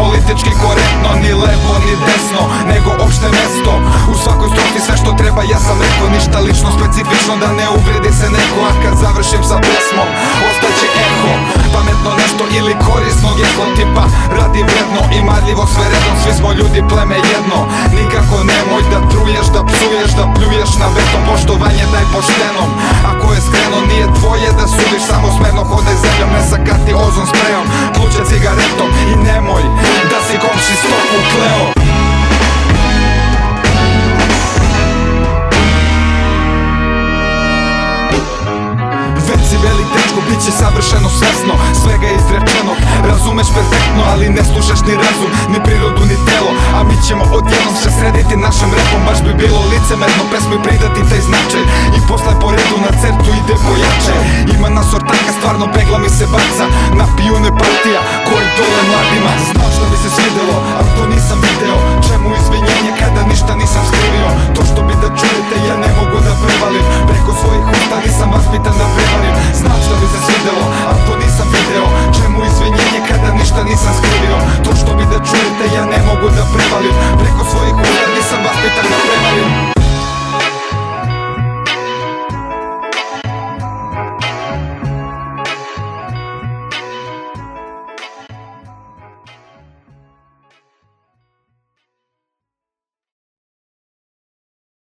politički korektno Ni levo ni desno, nego opšte mesto. U svakoj struci sve što treba ja sam rekao Ništa lično specifično da ne uvredi se neko A kad završim sa pesmom, ostaće eho. Pametno nešto ili korisno geslo tipa Radi vredno i marljivo sve redno Svi smo ljudi pleme jedno. Nikako nemoj da truješ, da psuješ, da pljuješ na beton Poštovanje daj pošteno dečko, bit će savršeno svesno Svega je izrečeno, razumeš perfektno Ali ne slušaš ni razum, ni prirodu, ni telo. A mi ćemo odjednom se srediti našem repom Baš bi bilo licemerno pesmi pridati taj značaj. I posle po redu na certu ide pojače Ima nas ortaka, stvarno pegla mi se baca. Na pijune partija, koji dole mladima. Znaš da mi se svidelo, ali to nisam video